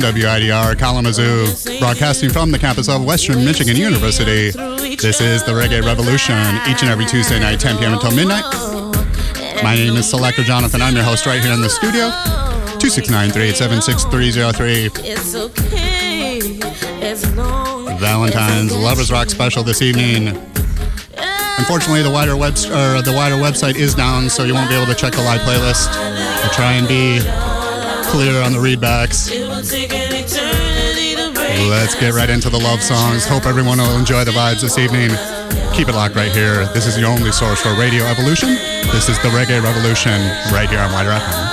WIDR Kalamazoo, broadcasting from the campus of Western Michigan University. This is the Reggae Revolution, each and every Tuesday night, 10 p.m. until midnight. My name is Selector Jonathon. I'm your host right here in the studio, 269 387 6303. It's okay Valentine's Lovers Rock special this evening. Unfortunately, the WIDR web or the WIDR website is down, so you won't be able to check the live playlist. I try and be clear on the readbacks. Let's get right into the love songs. Hope everyone will enjoy the vibes this evening. Keep it locked right here. This is your only source for Radio Evolution. This is the Reggae Revolution right here on Wide Rock.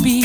be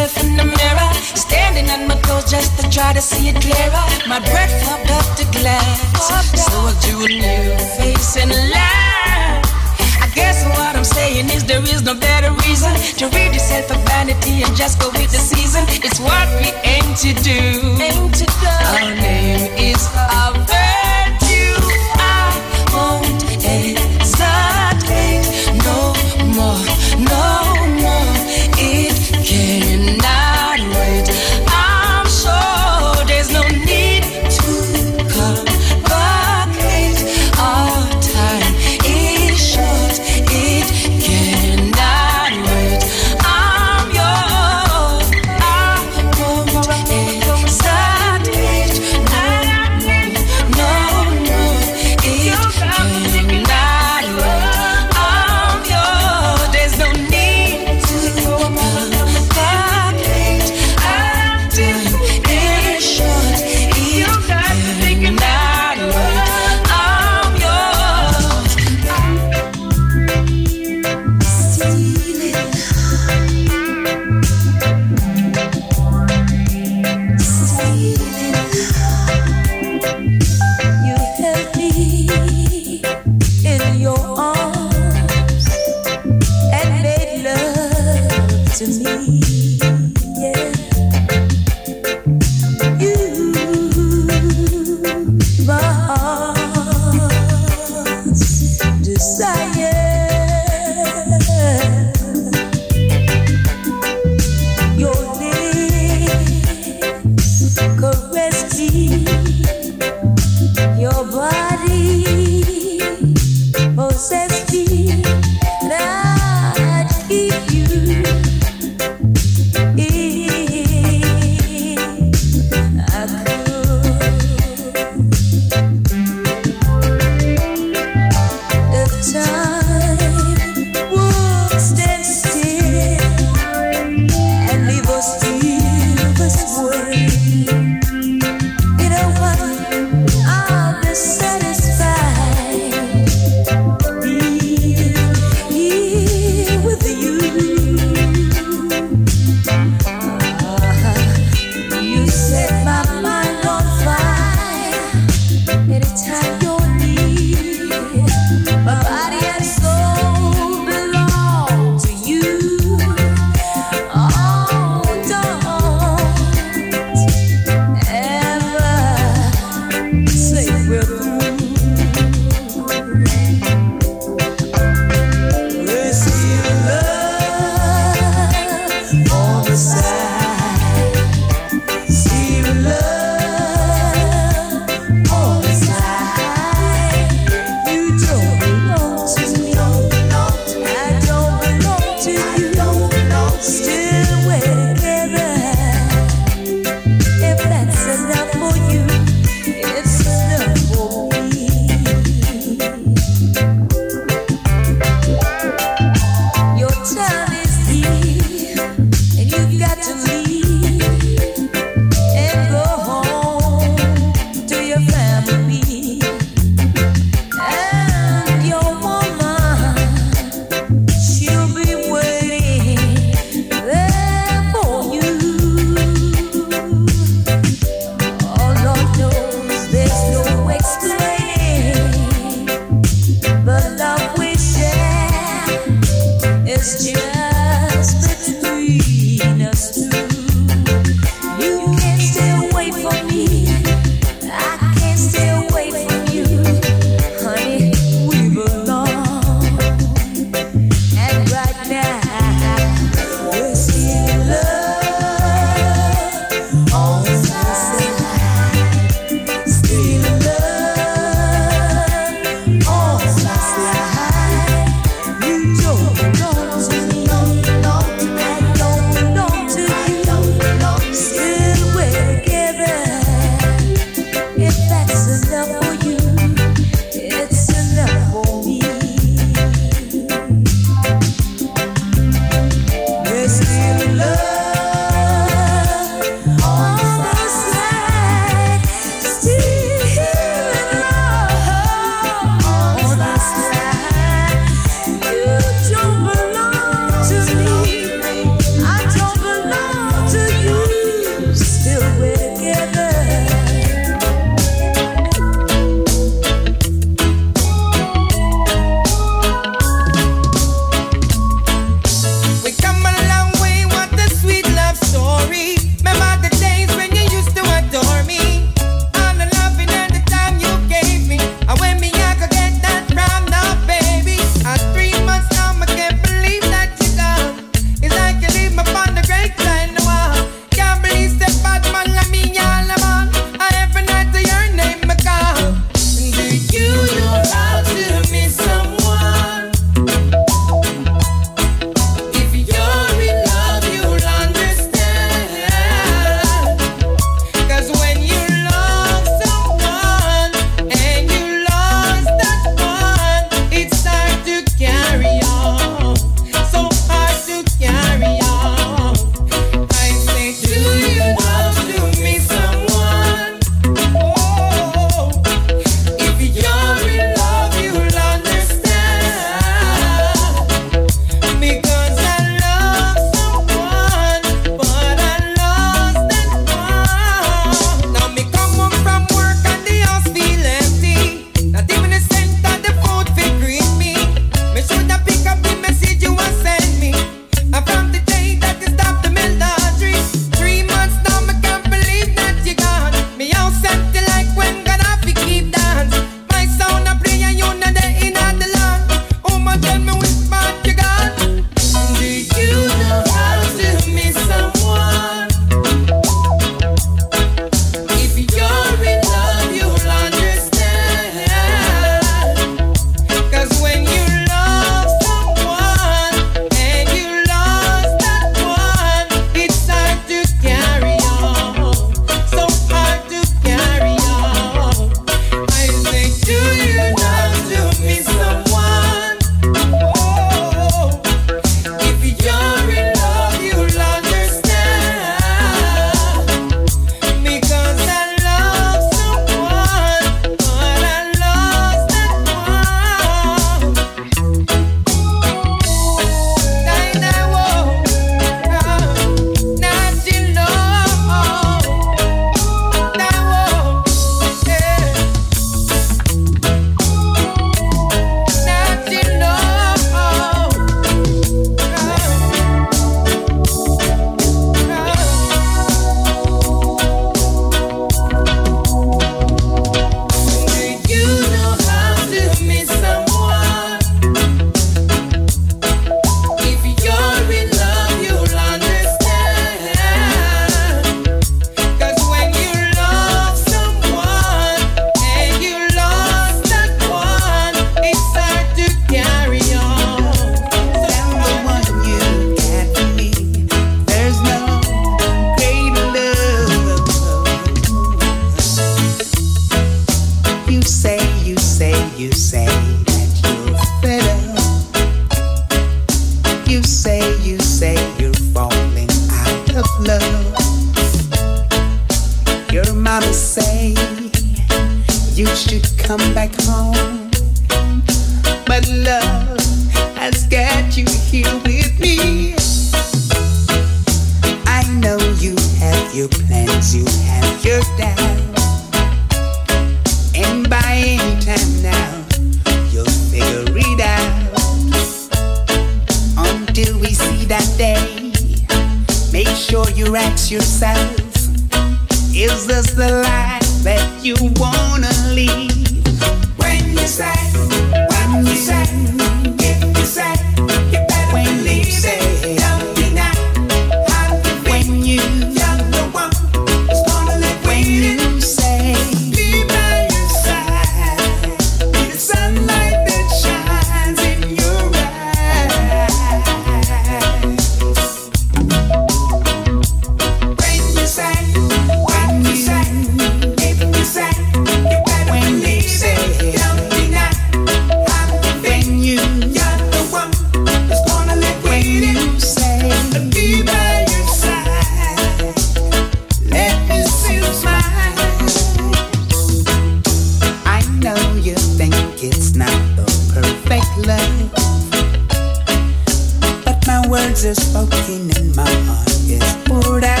words are spoken and my heart is poured out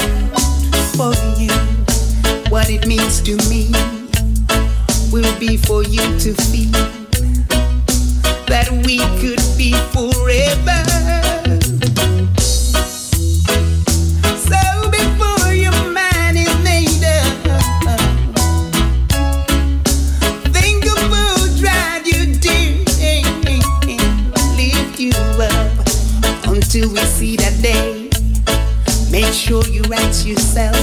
for you. What it means to me will be for you to feel that we could be forever. rent yourself.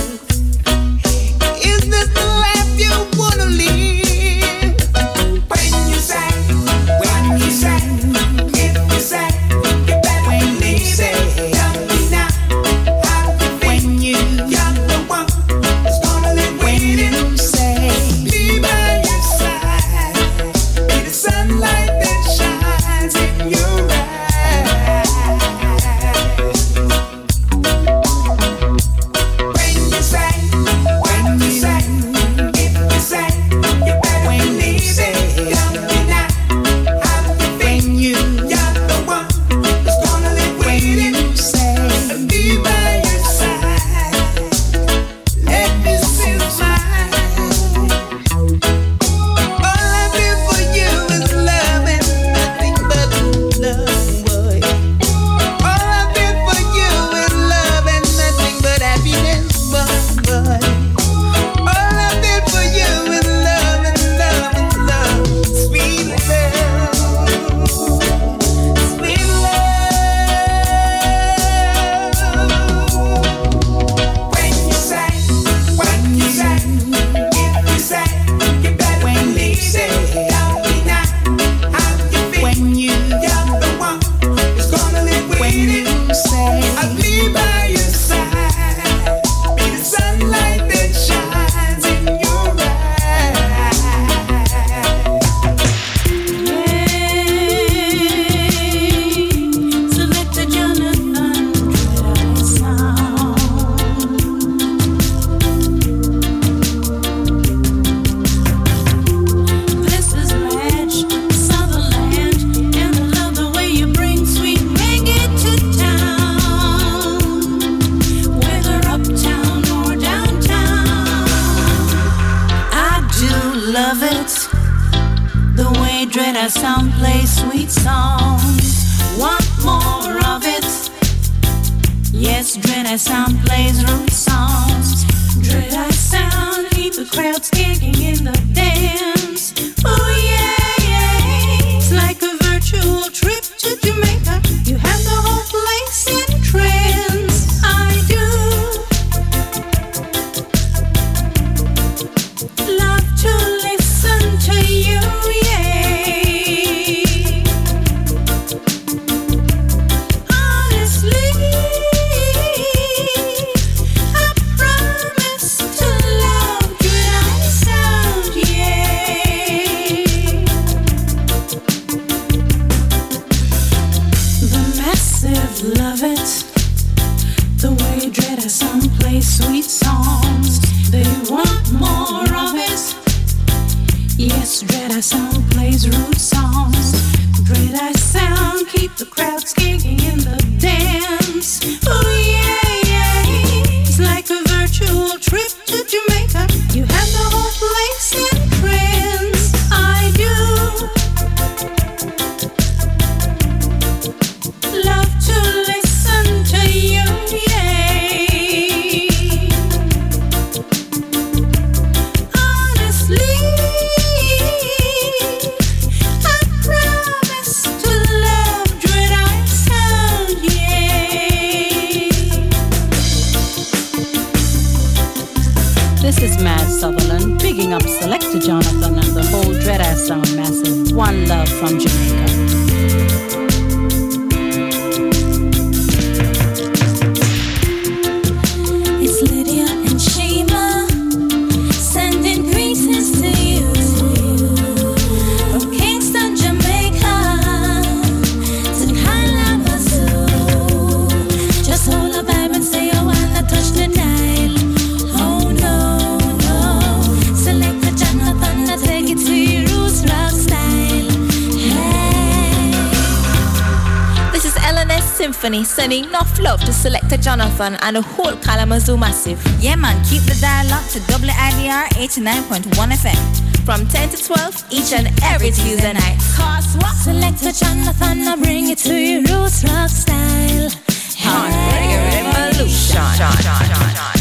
enough love to Selector Jonathon and a whole Kalamazoo Massive. Yeah man, keep the dialogue to WIDR 89.1 FM. From 10 to 12 each and every Tuesday night. Cause what? a Jonathon, I bring it to you roots rock style. Hey. On Reggae Revolution.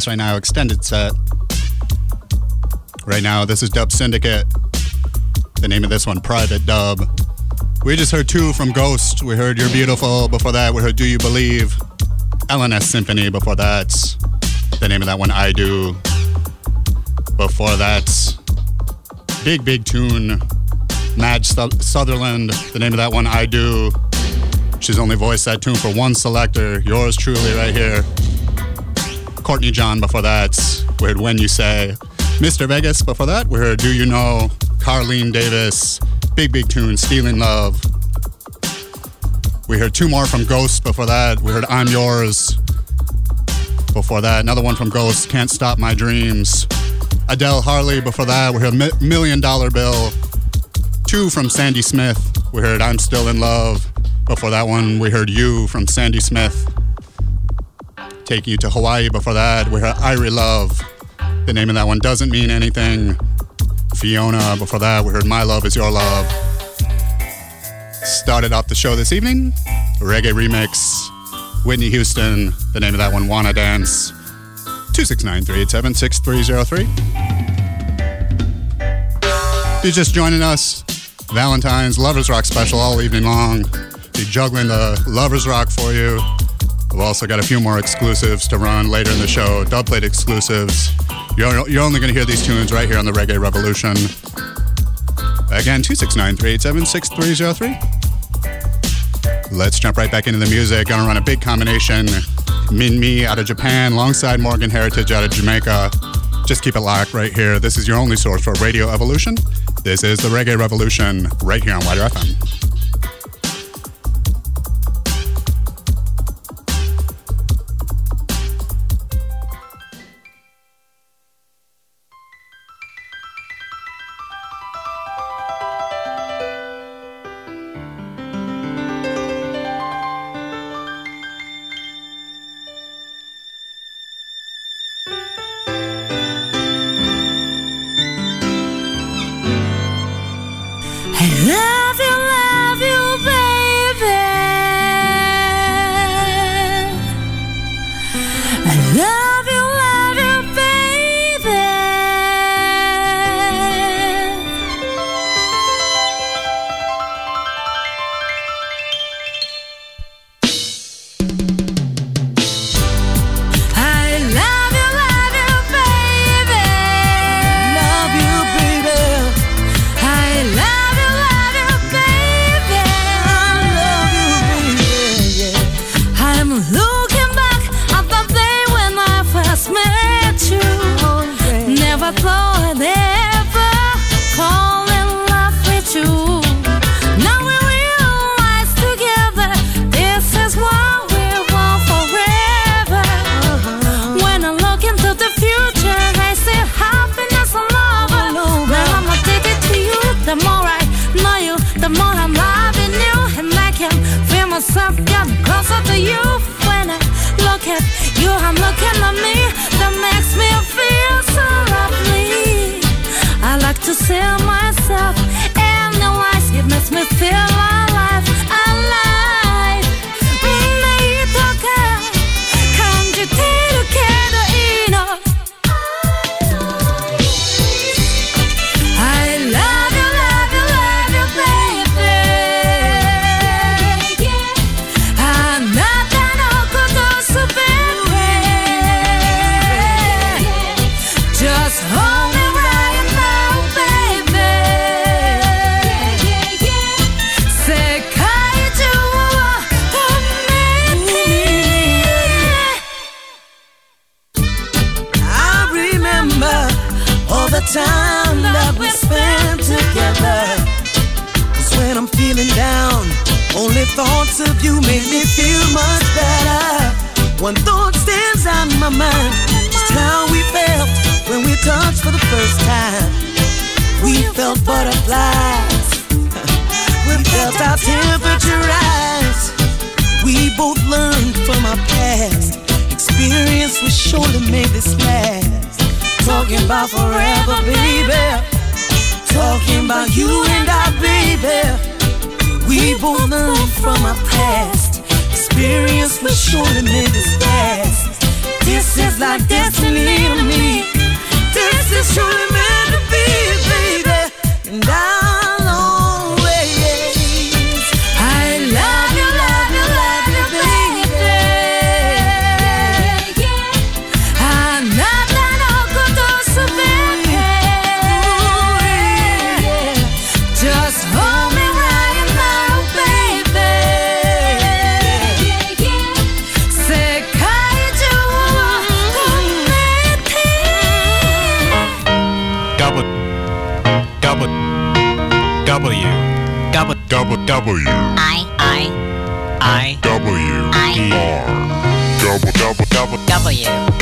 Yes, right now, extended set. Right now, this is Dub Syndicate. The name of this one, Private Dub. We just heard two from Ghost. We heard You're Beautiful. Before that, we heard Do You Believe? L&S Symfhoney. Before that, the name of that one, I Do. Before that, big, big tune, Madge Sutherland. The name of that one, I Do. She's only voiced that tune for one selector. Yours truly, right here. Courtney John before that. We heard When You Say. Mr. Vegas before that. We heard Do You Know. Carlene Davis. Big, big tune. Stealing Love. We heard two more from Ghost before that. We heard I'm Yours. Before that, another one from Ghost. Can't Stop My Dreams. Adele Harley before that. We heard Mi- Million Dollar Bill. Two from Sandy Smith. We heard I'm Still in Love. Before that one, we heard You from Sandy Smith. Take You to Hawaii. Before that, we heard Irie Love. The name of that one doesn't mean anything. Fiona. Before that, we heard My Love Is Your Love. Started off the show this evening, reggae remix. Whitney Houston. The name of that one, Wanna Dance. 269 387 6303. If you're just joining us, Valentine's Lovers Rock special all evening long. Be juggling the Lovers Rock for you. We've also got a few more exclusives to run later in the show, dubplate exclusives. You're, you're only going to hear these tunes right here on the Reggae Revolution. Again, 269 387 6303. Let's jump right back into the music. Gonna run a big combination. Minmi out of Japan, alongside Morgan Heritage out of Jamaica. Just keep it locked right here. This is your only source for Radio Evolution. This is the Reggae Revolution right here on WIDR FM. double double double double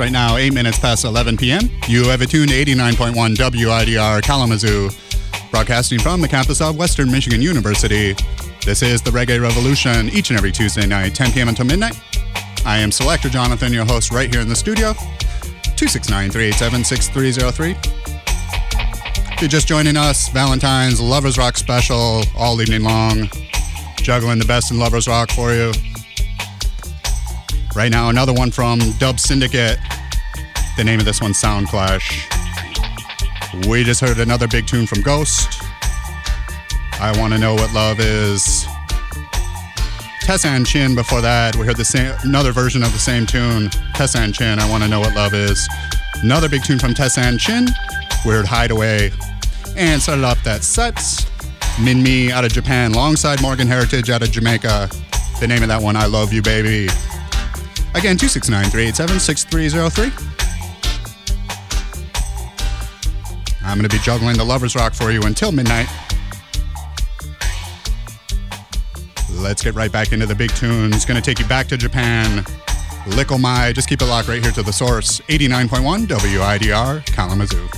Right now, 8 minutes past 11 p.m. You have attuned to 89.1 WIDR Kalamazoo, broadcasting from the campus of Western Michigan University. This is the Reggae Revolution each and every Tuesday night, 10 p.m. until midnight. I am Selector Jonathon, your host, right here in the studio. 269 387 6303. If you're just joining us, Valentine's Lovers Rock special all evening long, juggling the best in Lovers Rock for you. Right now, another one from Dub Syndicate. The name of this one, Sound Clash. We just heard another big tune from Ghost. I Want to Know What Love Is. Tessanne Chin before that. We heard the same another version of the same tune. Tessanne Chin, I Want to Know What Love Is. Another big tune from Tessanne Chin. We heard Hideaway. And started off that set. Minmi out of Japan, alongside Morgan Heritage out of Jamaica. The name of that one, I Love You Baby. Again, 269 387 6303. I'm going to be juggling the Lovers Rock for you until midnight. Let's get right back into the big tunes. Going to take you back to Japan. Likkle Mai. Just keep it locked right here to the source. 89.1 WIDR Kalamazoo.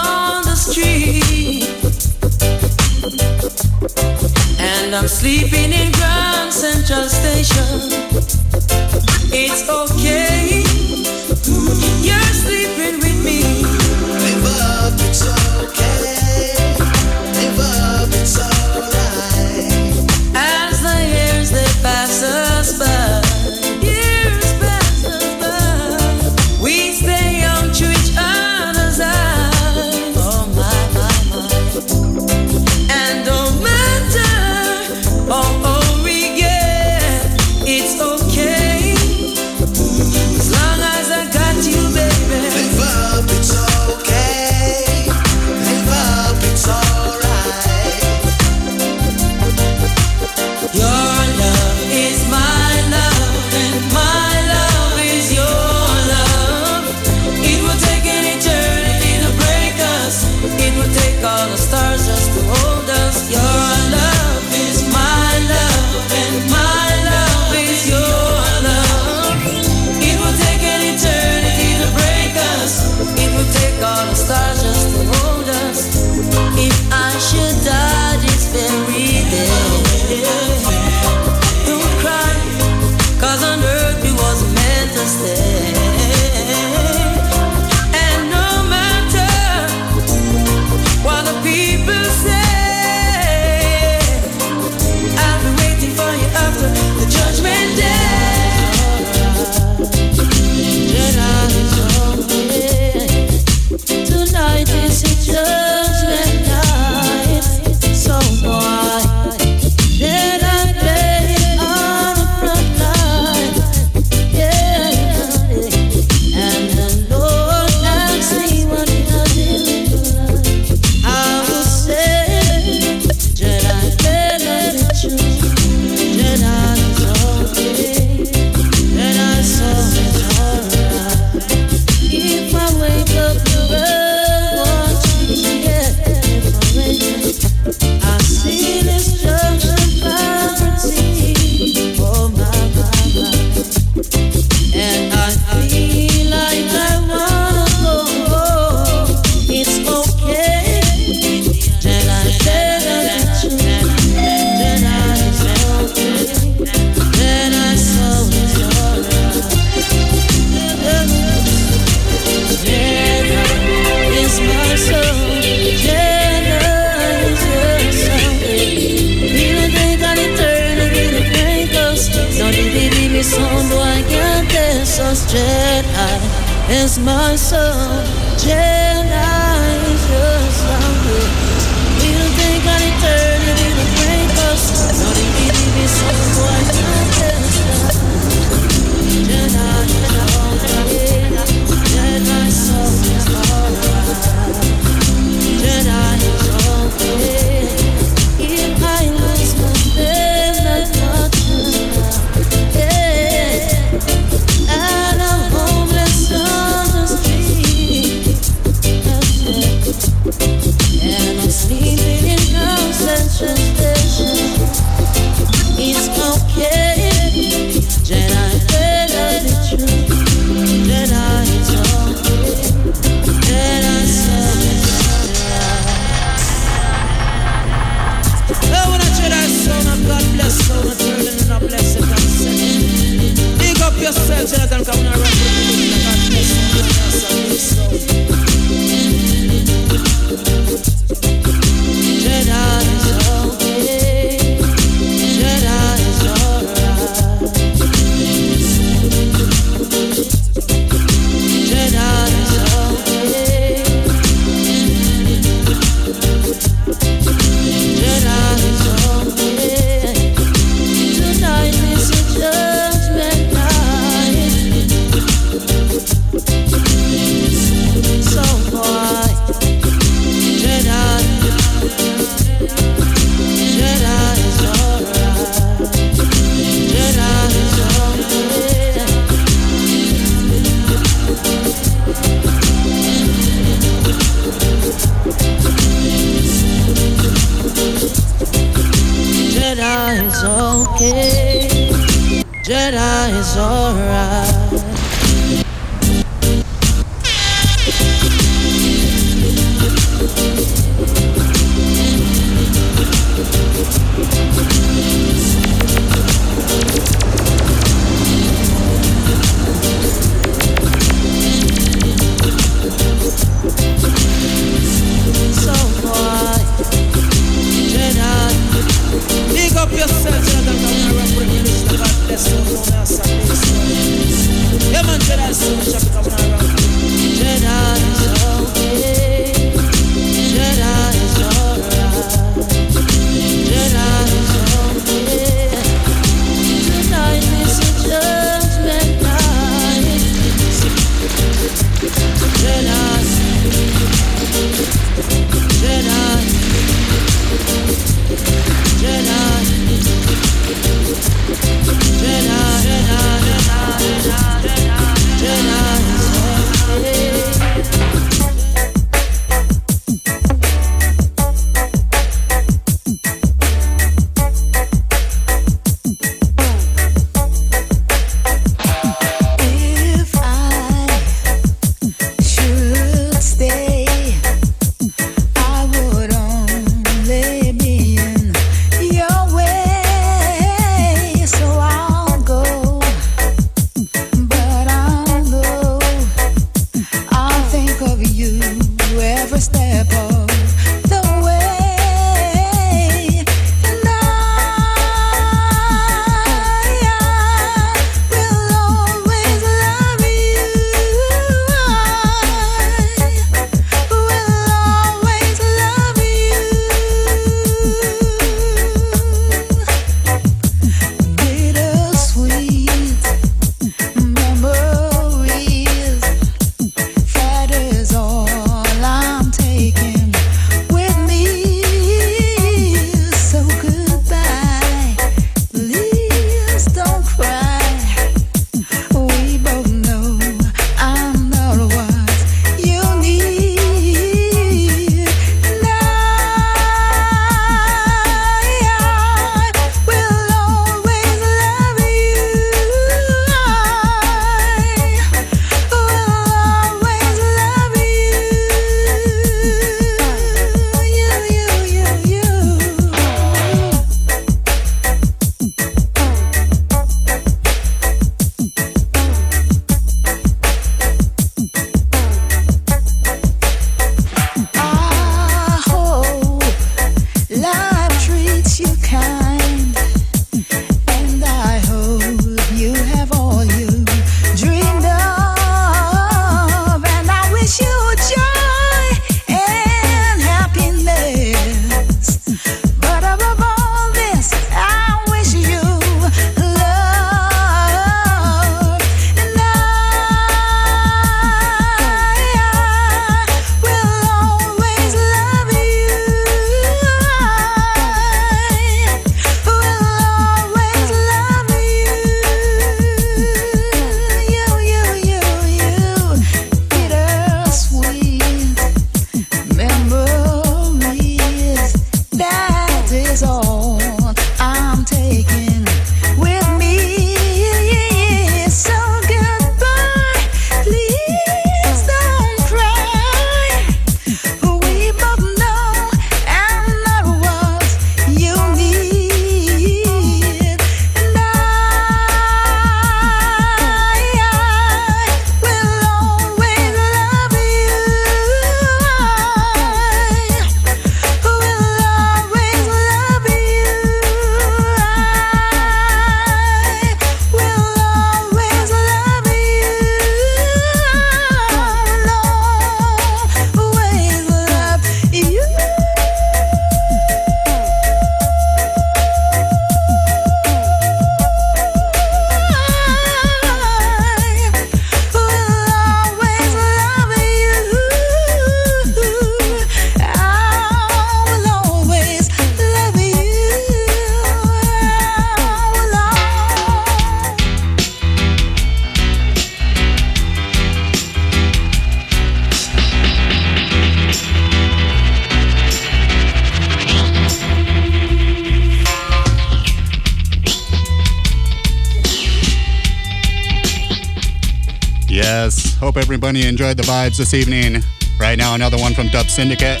Hope everybody enjoyed the vibes this evening. Right now, another one from Dub Syndicate.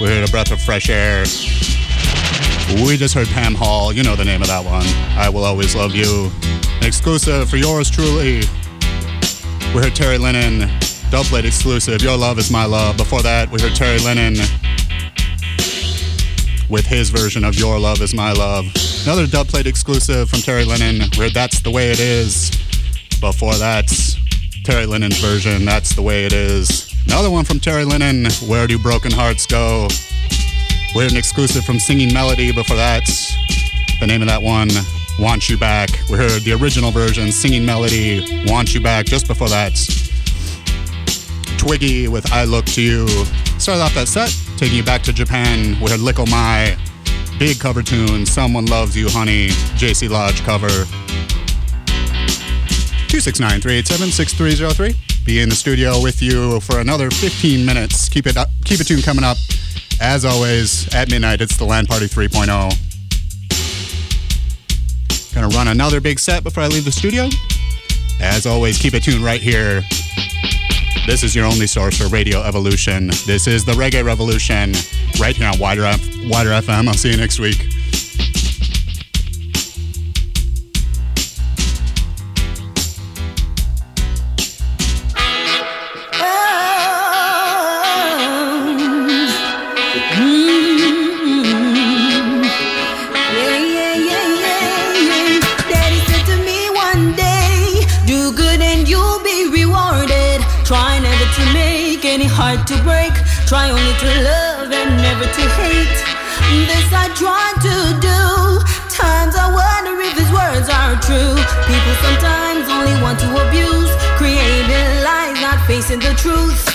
We heard a breath of fresh air. We just heard Pam Hall. You know the name of that one. I Will Always Love You. An exclusive for yours truly. We heard Terry Linen, Dubplate exclusive. Your Love is My Love. Before that, we heard Terry Linen with his version of Your Love is My Love. Another Dubplate exclusive from Terry Linen. We heard That's the Way It Is. Before that, Terry Linen's version, That's the Way It Is. Another one from Terry Linen, Where Do Broken Hearts Go? We heard an exclusive from Singing Melody before that. The name of that one, Want You Back. We heard the original version, Singing Melody, Want You Back. Just before that, Twiggy with I Look to You. Started off that set, taking you back to Japan. We heard Likkle Mai, big cover tune, Someone Loves You Honey, JC Lodge cover. 269 387 6303. Be in the studio with you for another 15 minutes. Keep it up, keep it tuned coming up. As always, at midnight, it's the Land Party 3.0. Gonna run another big set before I leave the studio. As always, keep it tuned right here. This is your only source for Radio Evolution. This is the Reggae Revolution, right here on WIDR, F- WIDR FM. I'll see you next week. Try only to love and never to hate. This I try to do. Times I wonder if his words are true. People sometimes only want to abuse, creating lies, not facing the truth.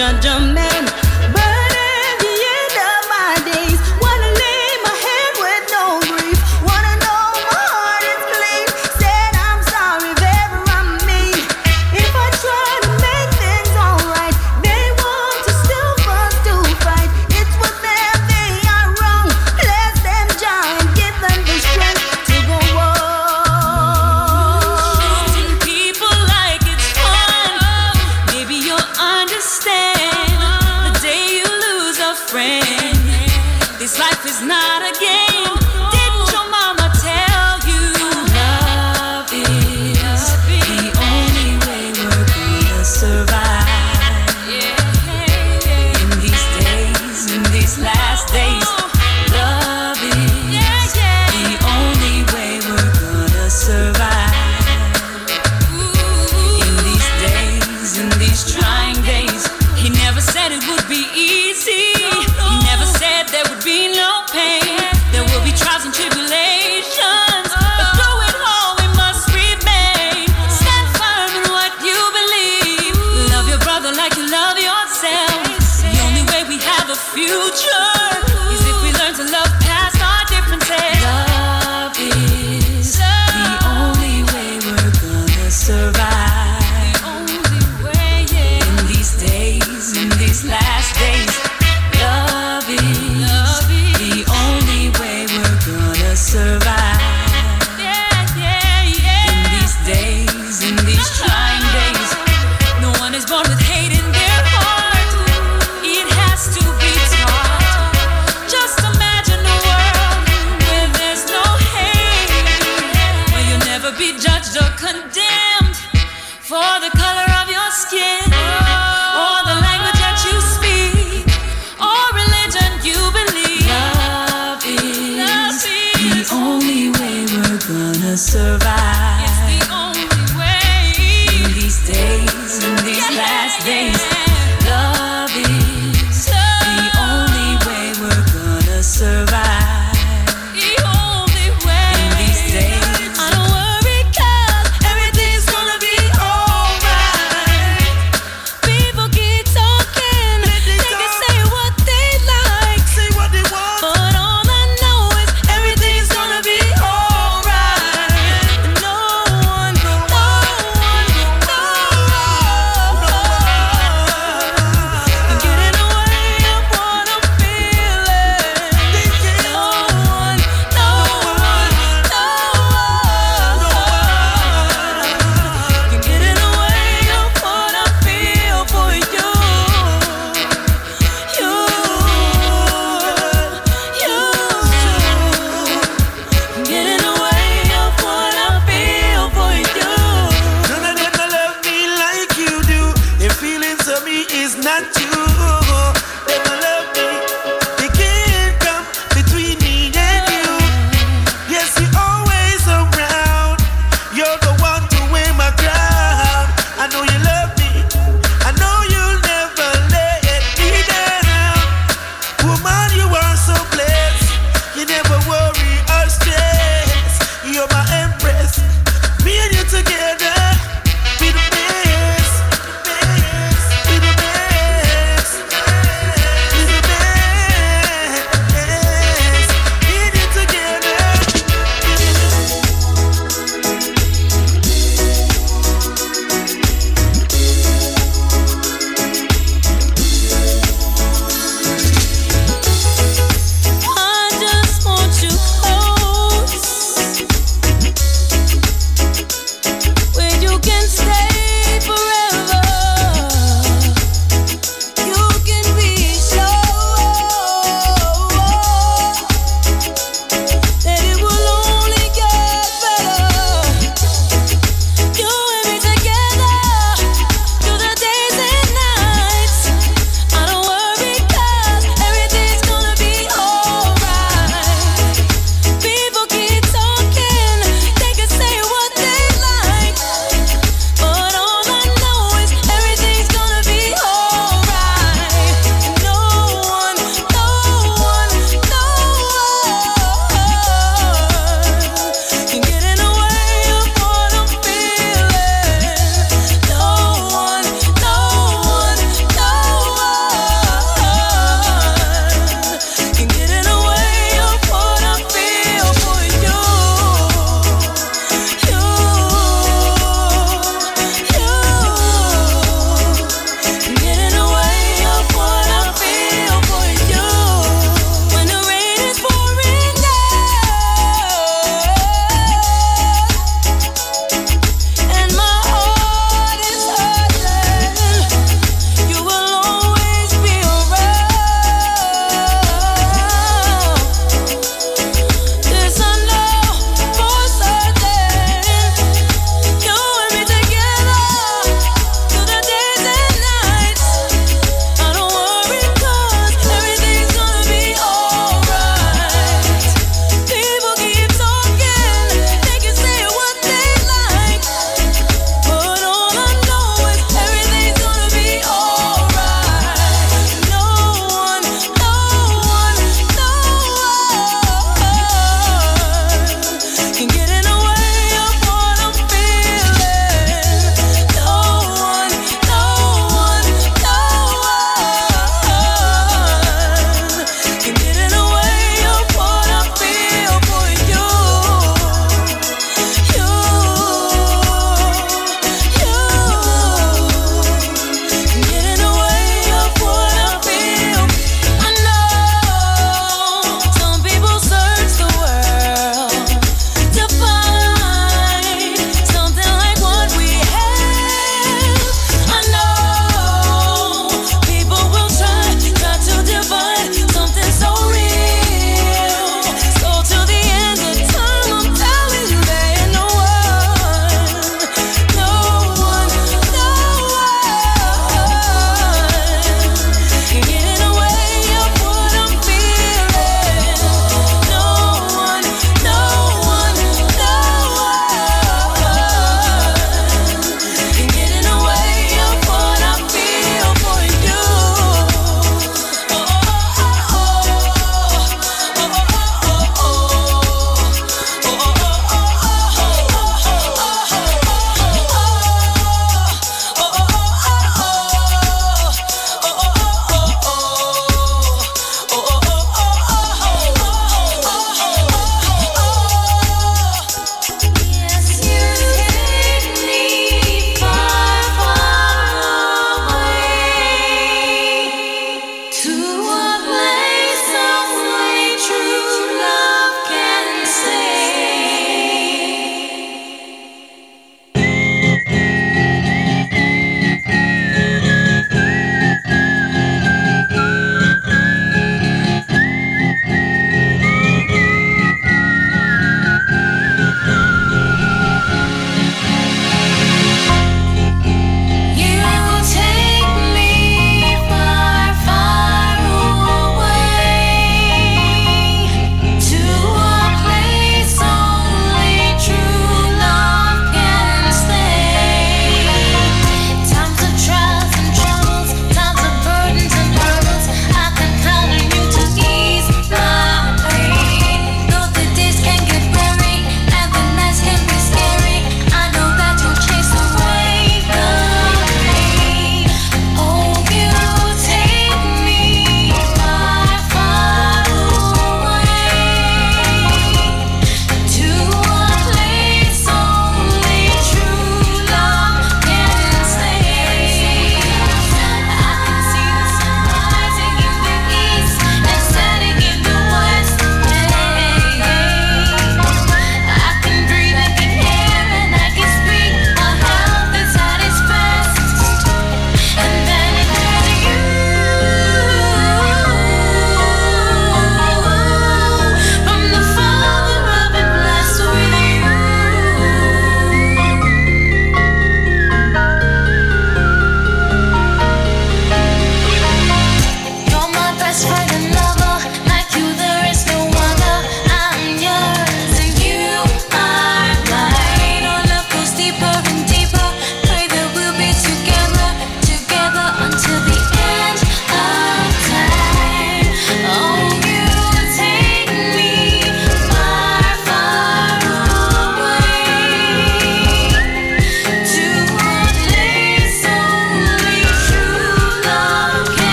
judgment